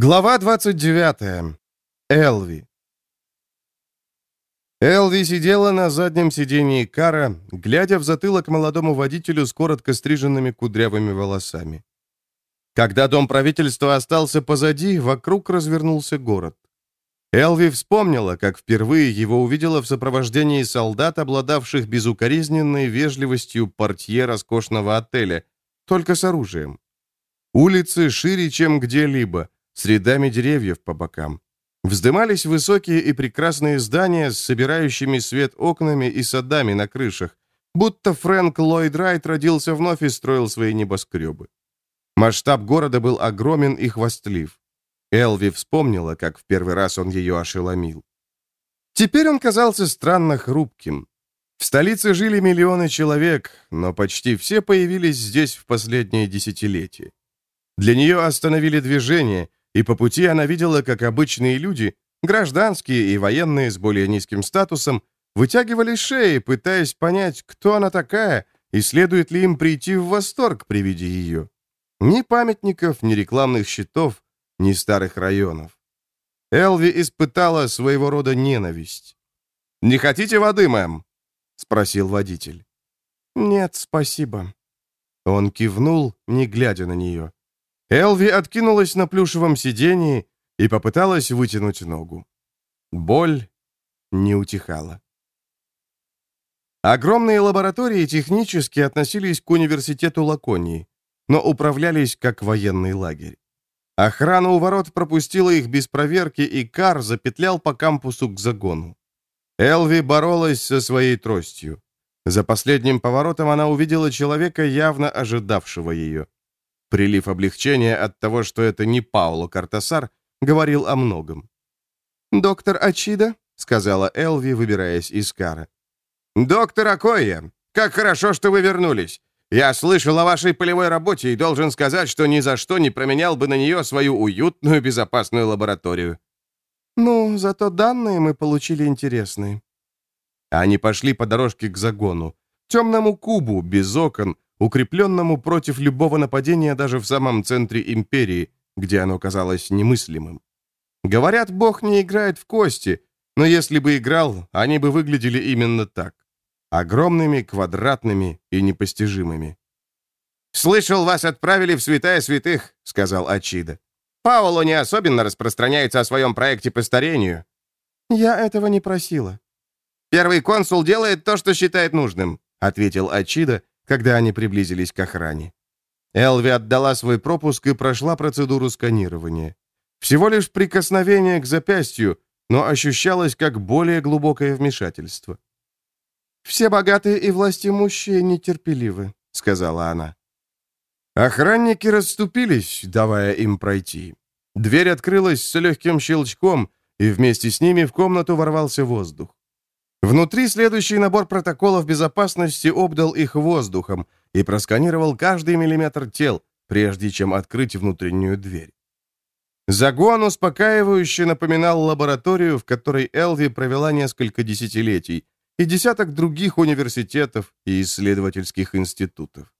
Глава 29. Элви. Элви сидела на заднем сидении кара, глядя в затылок молодому водителю с коротко стриженными кудрявыми волосами. Когда дом правительства остался позади, вокруг развернулся город. Элви вспомнила, как впервые его увидела в сопровождении солдат, обладавших безукоризненной вежливостью портье роскошного отеля, только с оружием. Улицы шире, чем где-либо, с рядами деревьев по бокам. Вздымались высокие и прекрасные здания с собирающими свет окнами и садами на крышах, будто Фрэнк Ллойд Райт родился вновь и строил свои небоскребы. Масштаб города был огромен и хвастлив. Элви вспомнила, как в первый раз он ее ошеломил. Теперь он казался странно хрупким. В столице жили миллионы человек, но почти все появились здесь в последние десятилетия. Для нее остановили движение, и по пути она видела, как обычные люди, гражданские и военные с более низким статусом, вытягивали шеи, пытаясь понять, кто она такая и следует ли им прийти в восторг при виде ее. Ни памятников, ни рекламных щитов, ни старых районов. Элви испытала своего рода ненависть. «Не хотите воды, мэм?» — спросил водитель. «Нет, спасибо». Он кивнул, не глядя на нее. Элви откинулась на плюшевом сидении и попыталась вытянуть ногу. Боль не утихала. Огромные лаборатории технически относились к университету Лаконии, но управлялись как военный лагерь. Охрана у ворот пропустила их без проверки, и Кар запетлял по кампусу к загону. Элви боролась со своей тростью. За последним поворотом она увидела человека, явно ожидавшего ее. Прилив облегчения от того, что это не Пауло Картасар, говорил о многом. «Доктор Ачида?» — сказала Элви, выбираясь из кара. «Доктор Акоя, как хорошо, что вы вернулись. Я слышал о вашей полевой работе и должен сказать, что ни за что не променял бы на нее свою уютную, безопасную лабораторию». «Ну, зато данные мы получили интересные». Они пошли по дорожке к загону, темному кубу, без окон, укрепленному против любого нападения даже в самом центре империи, где оно казалось немыслимым. Говорят, Бог не играет в кости, но если бы играл, они бы выглядели именно так. Огромными, квадратными и непостижимыми. «Слышал, вас отправили в святая святых», — сказал Ачида. «Пауло не особенно распространяется о своем проекте по старению». «Я этого не просила». «Первый консул делает то, что считает нужным», — ответил Ачида, когда они приблизились к охране. Элви отдала свой пропуск и прошла процедуру сканирования. Всего лишь прикосновение к запястью, но ощущалось как более глубокое вмешательство. «Все богатые и властимущие нетерпеливы», — сказала она. Охранники расступились, давая им пройти. Дверь открылась с легким щелчком, и вместе с ними в комнату ворвался воздух. Внутри следующий набор протоколов безопасности обдал их воздухом и просканировал каждый миллиметр тел, прежде чем открыть внутреннюю дверь. Загон успокаивающе напоминал лабораторию, в которой Элви провела несколько десятилетий, и десяток других университетов и исследовательских институтов.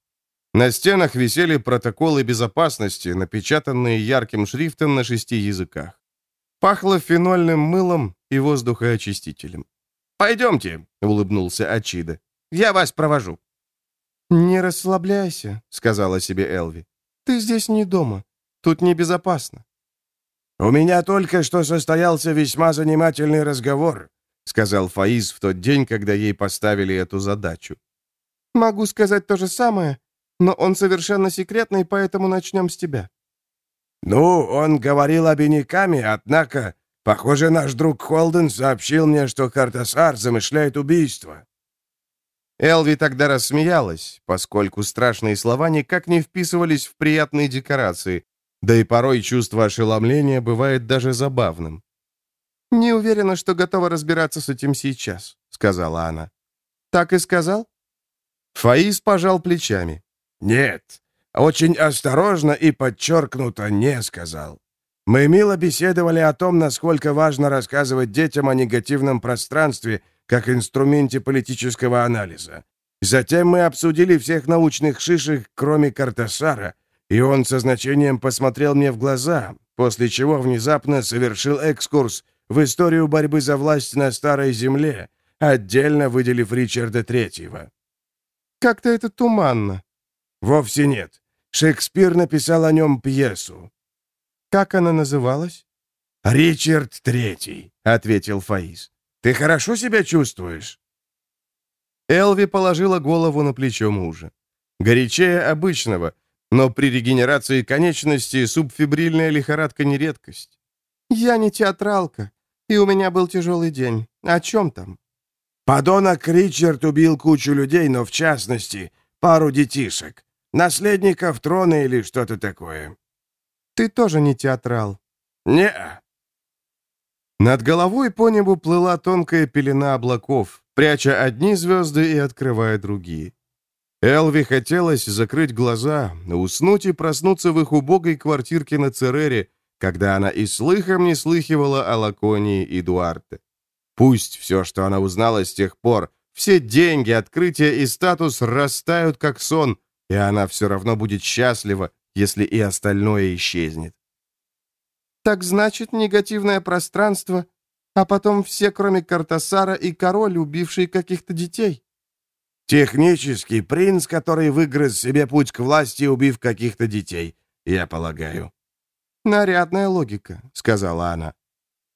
На стенах висели протоколы безопасности, напечатанные ярким шрифтом на шести языках. Пахло фенольным мылом и воздухоочистителем. «Пойдемте», — улыбнулся Ачида. «Я вас провожу». «Не расслабляйся», — сказала себе Элви. «Ты здесь не дома. Тут небезопасно». «У меня только что состоялся весьма занимательный разговор», — сказал Фаиз в тот день, когда ей поставили эту задачу. «Могу сказать то же самое, но он совершенно секретный, поэтому начнем с тебя». «Ну, он говорил обиняками, однако Похоже, наш друг Холден сообщил мне, что Картасар замышляет убийство». Элви тогда рассмеялась, поскольку страшные слова никак не вписывались в приятные декорации, да и порой чувство ошеломления бывает даже забавным. «Не уверена, что готова разбираться с этим сейчас», — сказала она. «Так и сказал?» Фаис пожал плечами. «Нет, очень осторожно и подчеркнуто не сказал. Мы мило беседовали о том, насколько важно рассказывать детям о негативном пространстве как инструменте политического анализа. Затем мы обсудили всех научных шишек, кроме Картасара, и он со значением посмотрел мне в глаза, после чего внезапно совершил экскурс в историю борьбы за власть на Старой Земле, отдельно выделив Ричарда Третьего. «Как-то это туманно». «Вовсе нет. Шекспир написал о нем пьесу». «Как она называлась?» «Ричард Третий», — ответил Фаис. «Ты хорошо себя чувствуешь?» Элви положила голову на плечо мужа. Горячее обычного, но при регенерации конечности субфибрильная лихорадка не редкость. «Я не театралка, и у меня был тяжелый день. О чем там?» «Подонок Ричард убил кучу людей, но в частности пару детишек. Наследников трона или что-то такое». «Ты тоже не театрал?» не Над головой по небу плыла тонкая пелена облаков, пряча одни звезды и открывая другие. Элви хотелось закрыть глаза, уснуть и проснуться в их убогой квартирке на Церере, когда она и слыхом не слыхивала о Лаконии и Дуарте. Пусть все, что она узнала с тех пор, все деньги, открытия и статус растают как сон, и она все равно будет счастлива, если и остальное исчезнет. «Так значит, негативное пространство а потом все, кроме Картасара и король, убивший каких-то детей. Технический принц, который выгрыз себе путь к власти, убив каких-то детей, я полагаю. Нарядная логика, сказала она.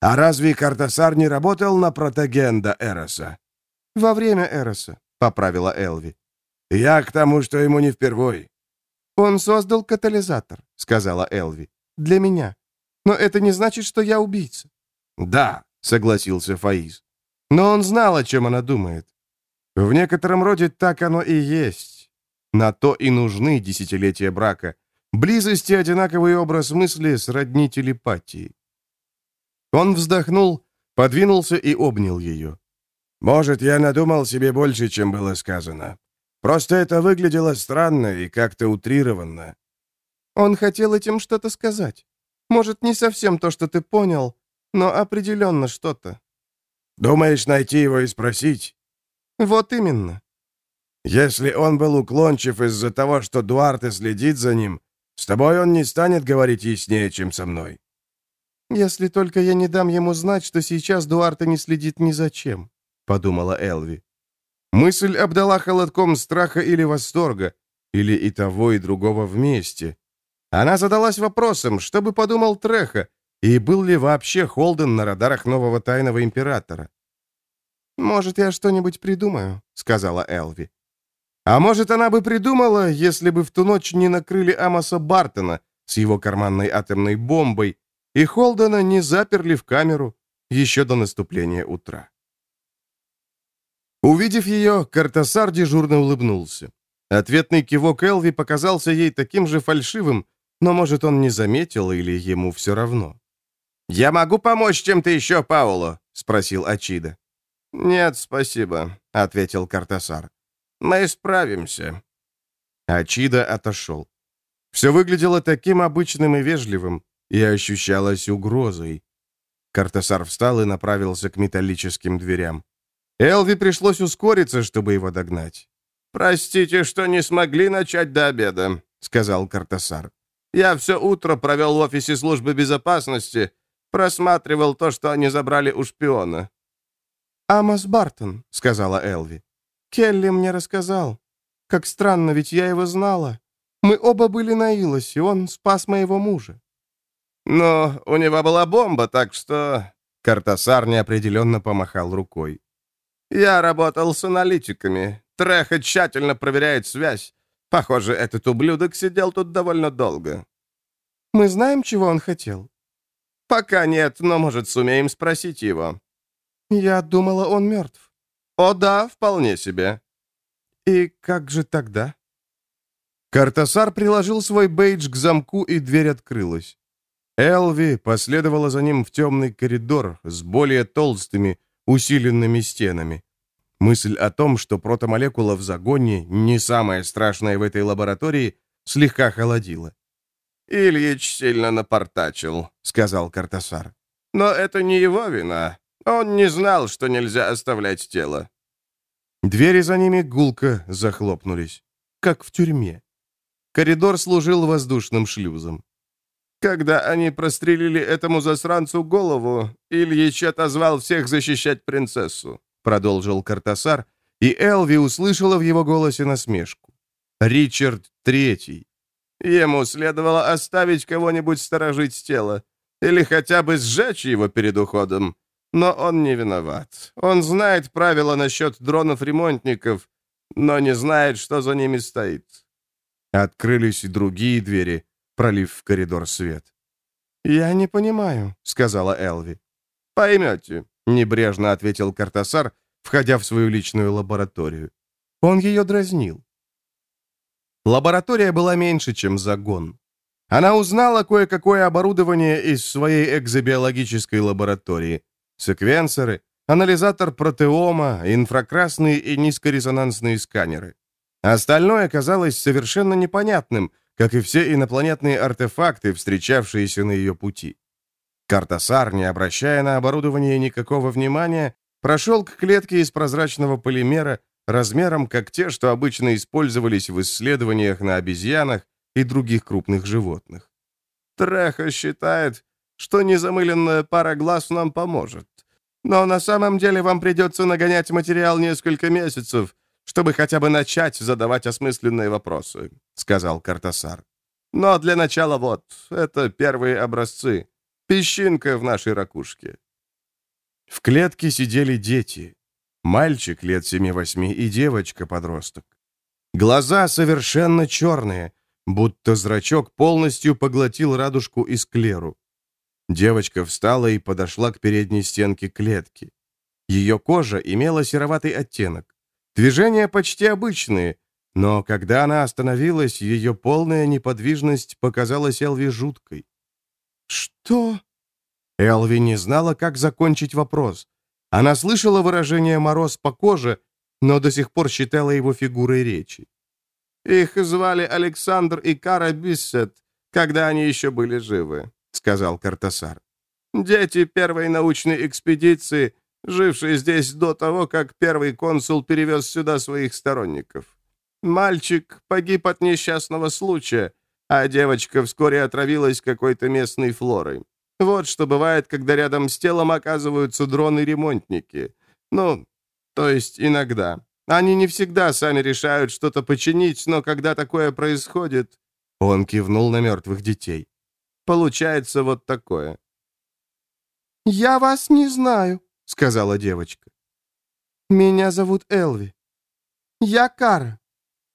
А разве Картасар не работал на протагенда Эроса? Во время Эроса, поправила Элви. Я к тому, что ему не впервой. Он создал катализатор, сказала Элви. Для меня. Но это не значит, что я убийца. Да, — согласился Фаиз. Но он знал, о чем она думает. В некотором роде так оно и есть. На то и нужны десятилетия брака. Близость и одинаковый образ мысли сродни телепатии. Он вздохнул, подвинулся и обнял ее. «Может, я надумал себе больше, чем было сказано. Просто это выглядело странно и как-то утрированно». Он хотел этим что-то сказать. Может, не совсем то, что ты понял, но определенно что-то. Думаешь найти его и спросить? Вот именно. Если он был уклончив из-за того, что Дуарте следит за ним, с тобой он не станет говорить яснее, чем со мной. Если только я не дам ему знать, что сейчас Дуарте не следит ни за чем, подумала Элви. Мысль обдала холодком страха или восторга, или и того, и другого вместе. Она задалась вопросом, что бы подумал Треха, и был ли вообще Холден на радарах нового тайного императора? «Может, я что-нибудь придумаю», — сказала Элви. А может, она бы придумала, если бы в ту ночь не накрыли Амоса Бартона с его карманной атомной бомбой, и Холдена не заперли в камеру еще до наступления утра. Увидев ее, Картасар дежурно улыбнулся. Ответный кивок Элви показался ей таким же фальшивым, но, может, он не заметил или ему все равно. «Я могу помочь чем-то еще, Пауло?» — спросил Ачида. «Нет, спасибо», — ответил Картасар. «Мы справимся». Ачида отошел. Все выглядело таким обычным и вежливым, и ощущалось угрозой. Картасар встал и направился к металлическим дверям. Элви пришлось ускориться, чтобы его догнать. «Простите, что не смогли начать до обеда», — сказал Картасар. «Я все утро провел в офисе службы безопасности, Просматривал то, что они забрали у шпиона». «Амос Бартон», — сказала Элви. «Келли мне рассказал. Как странно, ведь я его знала. Мы оба были на Илосе, он спас моего мужа». «Но у него была бомба, так что...» Картасар неопределенно помахал рукой. «Я работал с аналитиками. Треха тщательно проверяет связь. Похоже, этот ублюдок сидел тут довольно долго». «Мы знаем, чего он хотел?» «Пока нет, но, может, сумеем спросить его». «Я думала, он мертв». «О да, вполне себе». «И как же тогда?» Картасар приложил свой бейдж к замку, и дверь открылась. Элви последовала за ним в темный коридор с более толстыми, усиленными стенами. Мысль о том, что протомолекула в загоне не самая страшная в этой лаборатории, слегка холодила. «Ильич сильно напортачил», — сказал Картасар. «Но это не его вина. Он не знал, что нельзя оставлять тело». Двери за ними гулко захлопнулись, как в тюрьме. Коридор служил воздушным шлюзом. Когда они прострелили этому засранцу голову, Ильич отозвал всех защищать принцессу», — продолжил Картасар, и Элви услышала в его голосе насмешку. «Ричард Третий. Ему следовало оставить кого-нибудь сторожить тело, или хотя бы сжечь его перед уходом. Но он не виноват. Он знает правила насчет дронов-ремонтников, но не знает, что за ними стоит». Открылись и другие двери, пролив в коридор свет. «Я не понимаю», — сказала Элви. «Поймете», — небрежно ответил Картасар, входя в свою личную лабораторию. Он ее дразнил. Лаборатория была меньше, чем загон. Она узнала кое-какое оборудование из своей экзобиологической лаборатории. Секвенсоры, анализатор протеома, инфракрасные и низкорезонансные сканеры. Остальное казалось совершенно непонятным, как и все инопланетные артефакты, встречавшиеся на ее пути. Картасар, не обращая на оборудование никакого внимания, прошел к клетке из прозрачного полимера, размером как те, что обычно использовались в исследованиях на обезьянах и других крупных животных. Треха считает, что незамыленная пара глаз нам поможет. Но на самом деле вам придется нагонять материал несколько месяцев, чтобы хотя бы начать задавать осмысленные вопросы», — сказал Картасар. «Но для начала вот, это первые образцы. Песчинка в нашей ракушке». В клетке сидели дети. Мальчик лет семи-восьми и девочка-подросток. Глаза совершенно черные, будто зрачок полностью поглотил радужку и склеру. Девочка встала и подошла к передней стенке клетки. Ее кожа имела сероватый оттенок. Движения почти обычные, но когда она остановилась, ее полная неподвижность показалась Элви жуткой. «Что?» Элви не знала, как закончить вопрос. Она слышала выражение «мороз по коже», но до сих пор считала его фигурой речи. «Их звали Александр и Кара Биссет, когда они еще были живы», — сказал Картасар. «Дети первой научной экспедиции, жившие здесь до того, как первый консул перевез сюда своих сторонников. Мальчик погиб от несчастного случая, а девочка вскоре отравилась какой-то местной флорой. Вот что бывает, когда рядом с телом оказываются дроны-ремонтники. Ну, то есть иногда. Они не всегда сами решают что-то починить, но когда такое происходит... Он кивнул на мертвых детей. Получается вот такое. «Я вас не знаю», — сказала девочка. «Меня зовут Элви. Я Кара.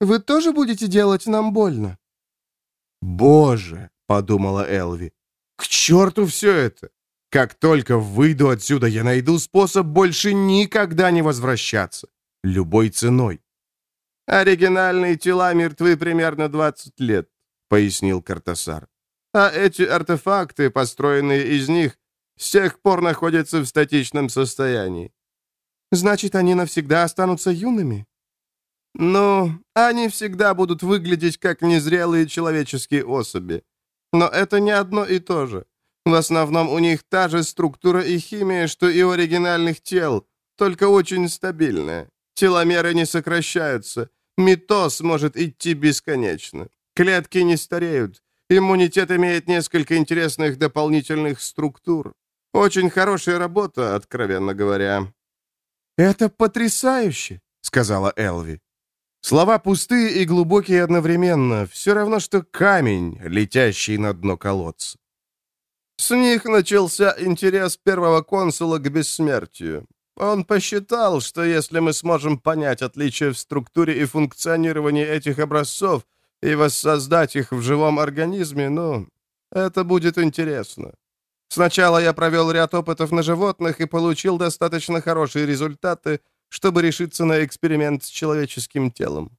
Вы тоже будете делать нам больно?» «Боже!» — подумала Элви. «К черту все это! Как только выйду отсюда, я найду способ больше никогда не возвращаться. Любой ценой». «Оригинальные тела мертвы примерно 20 лет», — пояснил Картасар. «А эти артефакты, построенные из них, с тех пор находятся в статичном состоянии». «Значит, они навсегда останутся юными?» «Ну, они всегда будут выглядеть как незрелые человеческие особи. Но это не одно и то же. В основном у них та же структура и химия, что и у оригинальных тел, только очень стабильная. Теломеры не сокращаются. Митоз может идти бесконечно. Клетки не стареют. Иммунитет имеет несколько интересных дополнительных структур. Очень хорошая работа, откровенно говоря». «Это потрясающе», — сказала Элви. Слова пустые и глубокие одновременно, все равно, что камень, летящий на дно колодца. С них начался интерес первого консула к бессмертию. Он посчитал, что если мы сможем понять отличия в структуре и функционировании этих образцов и воссоздать их в живом организме, ну, это будет интересно. Сначала я провел ряд опытов на животных и получил достаточно хорошие результаты, чтобы решиться на эксперимент с человеческим телом.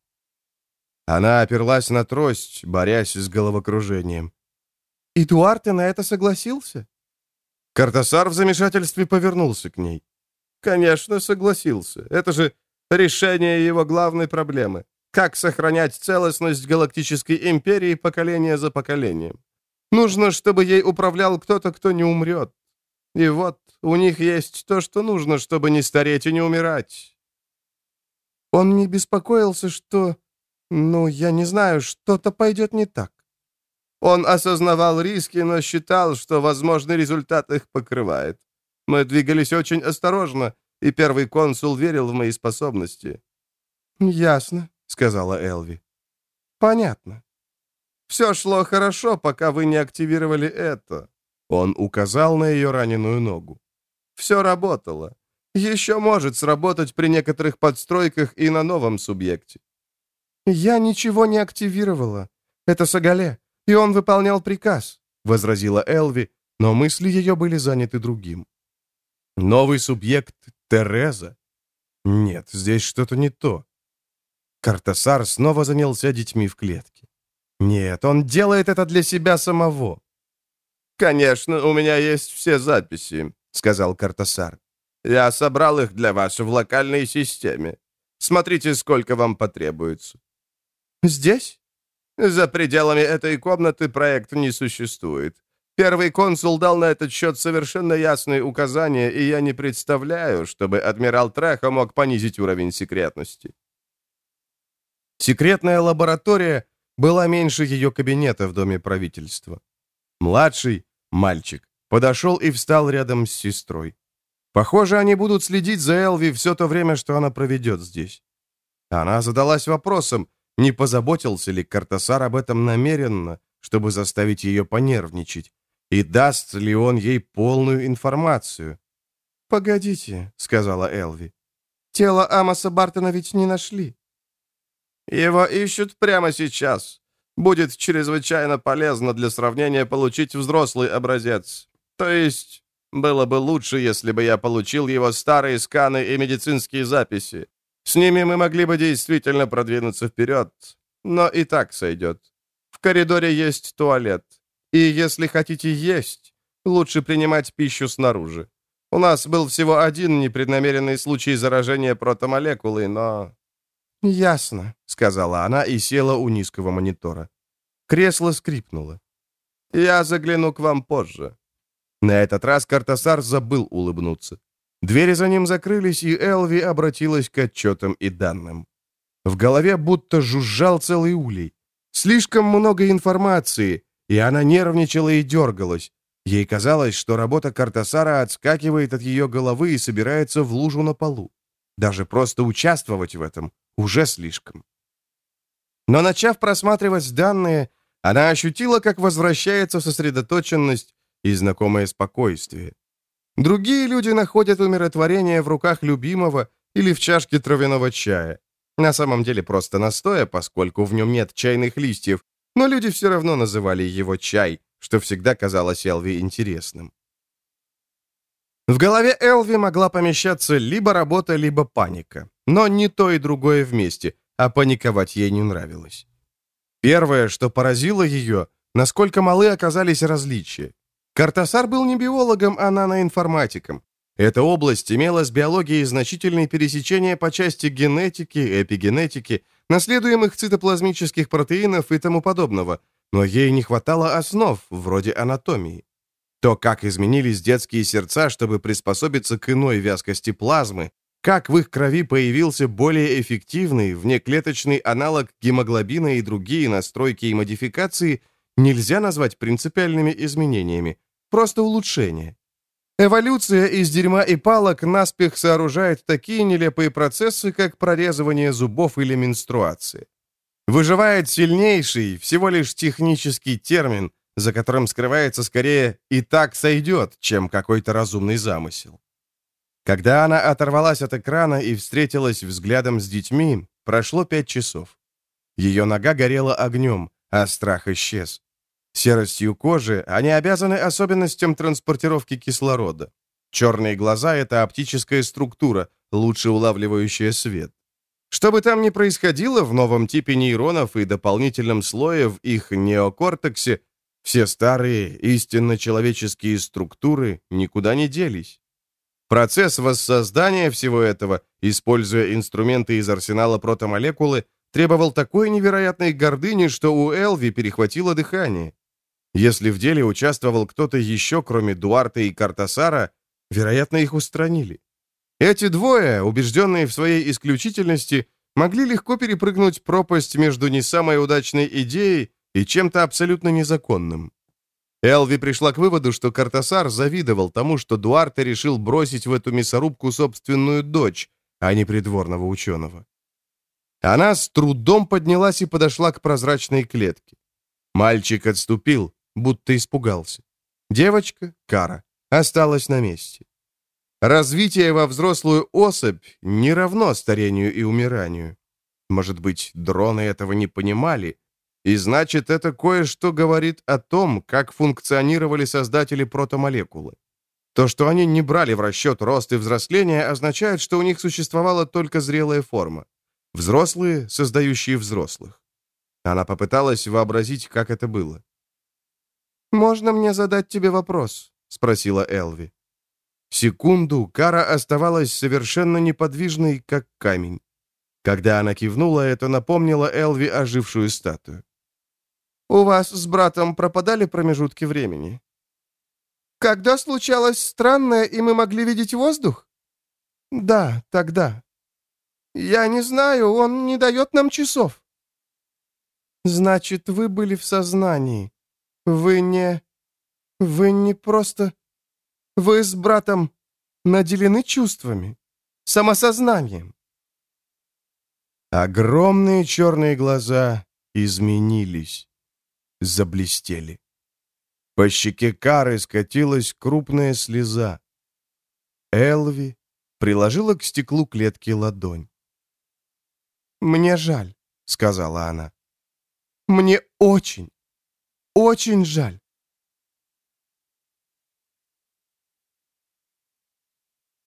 Она оперлась на трость, борясь с головокружением. «И Дуарте на это согласился?» Картасар в замешательстве повернулся к ней. «Конечно, согласился. Это же решение его главной проблемы. Как сохранять целостность Галактической Империи поколение за поколением? Нужно, чтобы ей управлял кто-то, кто не умрет. И вот, у них есть то, что нужно, чтобы не стареть и не умирать. Он не беспокоился, что... Ну, я не знаю, что-то пойдет не так. Он осознавал риски, но считал, что возможный результат их покрывает. Мы двигались очень осторожно, и первый консул верил в мои способности». «Ясно», — сказала Элви. «Понятно. Все шло хорошо, пока вы не активировали это». Он указал на ее раненую ногу. «Все работало. Еще может сработать при некоторых подстройках и на новом субъекте». «Я ничего не активировала. Это Сагале, и он выполнял приказ», — возразила Элви, но мысли ее были заняты другим. «Новый субъект Тереза? Нет, здесь что-то не то». Картасар снова занялся детьми в клетке. «Нет, он делает это для себя самого». «Конечно, у меня есть все записи», — сказал Картасар. «Я собрал их для вас в локальной системе. Смотрите, сколько вам потребуется». «Здесь?» «За пределами этой комнаты проект не существует. Первый консул дал на этот счет совершенно ясные указания, и я не представляю, чтобы адмирал Треха мог понизить уровень секретности». Секретная лаборатория была меньше ее кабинета в доме правительства. Младший, мальчик, подошел и встал рядом с сестрой. Похоже, они будут следить за Элви все то время, что она проведет здесь. Она задалась вопросом, не позаботился ли Картасар об этом намеренно, чтобы заставить ее понервничать, и даст ли он ей полную информацию. «Погодите», — сказала Элви. «Тело Амоса Бартона ведь не нашли». «Его ищут прямо сейчас. Будет чрезвычайно полезно для сравнения получить взрослый образец. То есть, было бы лучше, если бы я получил его старые сканы и медицинские записи. С ними мы могли бы действительно продвинуться вперед, но и так сойдет. В коридоре есть туалет. И если хотите есть, лучше принимать пищу снаружи. У нас был всего один непреднамеренный случай заражения протомолекулой, но...» «Ясно», — сказала она и села у низкого монитора. Кресло скрипнуло. «Я загляну к вам позже». На этот раз Картасар забыл улыбнуться. Двери за ним закрылись, и Элви обратилась к отчетам и данным. В голове будто жужжал целый улей. Слишком много информации, и она нервничала и дергалась. Ей казалось, что работа Картасара отскакивает от ее головы и собирается в лужу на полу. Даже просто участвовать в этом уже слишком. Но начав просматривать данные, она ощутила, как возвращается сосредоточенность и знакомое спокойствие. Другие люди находят умиротворение в руках любимого или в чашке травяного чая. На самом деле просто настоя, поскольку в нем нет чайных листьев, но люди все равно называли его чай, что всегда казалось Элви интересным. В голове Элви могла помещаться либо работа, либо паника. Но не то и другое вместе, а паниковать ей не нравилось. Первое, что поразило ее, насколько малы оказались различия. Картасар был не биологом, а наноинформатиком. Эта область имела с биологией значительные пересечения по части генетики, эпигенетики, наследуемых цитоплазмических протеинов и тому подобного, но ей не хватало основ, вроде анатомии. То, как изменились детские сердца, чтобы приспособиться к иной вязкости плазмы, как в их крови появился более эффективный внеклеточный аналог гемоглобина и другие настройки и модификации, нельзя назвать принципиальными изменениями, Просто улучшение. Эволюция из дерьма и палок наспех сооружает такие нелепые процессы, как прорезывание зубов или менструация. Выживает сильнейший, всего лишь технический термин, за которым скрывается скорее «и так сойдет», чем какой-то разумный замысел. Когда она оторвалась от экрана и встретилась взглядом с детьми, прошло пять часов. Ее нога горела огнем, а страх исчез. Серостью кожи они обязаны особенностям транспортировки кислорода. Черные глаза — это оптическая структура, лучше улавливающая свет. Что бы там ни происходило в новом типе нейронов и дополнительном слое в их неокортексе, все старые, истинно человеческие структуры никуда не делись. Процесс воссоздания всего этого, используя инструменты из арсенала протомолекулы, требовал такой невероятной гордыни, что у Элви перехватило дыхание. Если в деле участвовал кто-то еще, кроме Дуарта и Картасара, вероятно, их устранили. Эти двое, убежденные в своей исключительности, могли легко перепрыгнуть пропасть между не самой удачной идеей и чем-то абсолютно незаконным. Элви пришла к выводу, что Картасар завидовал тому, что Дуарте решил бросить в эту мясорубку собственную дочь, а не придворного ученого. Она с трудом поднялась и подошла к прозрачной клетке. Мальчик отступил, будто испугался. Девочка, Кара, осталась на месте. Развитие во взрослую особь не равно старению и умиранию. Может быть, дроны этого не понимали, и значит, это кое-что говорит о том, как функционировали создатели протомолекулы. То, что они не брали в расчет рост и взросление, означает, что у них существовала только зрелая форма. Взрослые, создающие взрослых. Она попыталась вообразить, как это было. «Можно мне задать тебе вопрос?» — спросила Элви. Секунду Кара оставалась совершенно неподвижной, как камень. Когда она кивнула, это напомнило Элви ожившую статую. У вас с братом пропадали промежутки времени? Когда случалось странное, и мы могли видеть воздух? Да, тогда. Я не знаю, он не дает нам часов. Значит, вы были в сознании. Вы не... Вы не просто... Вы с братом наделены чувствами, самосознанием. Огромные черные глаза изменились заблестели. По щеке Кары скатилась крупная слеза. Элви приложила к стеклу клетки ладонь. «Мне жаль», — сказала она. «Мне очень, очень жаль».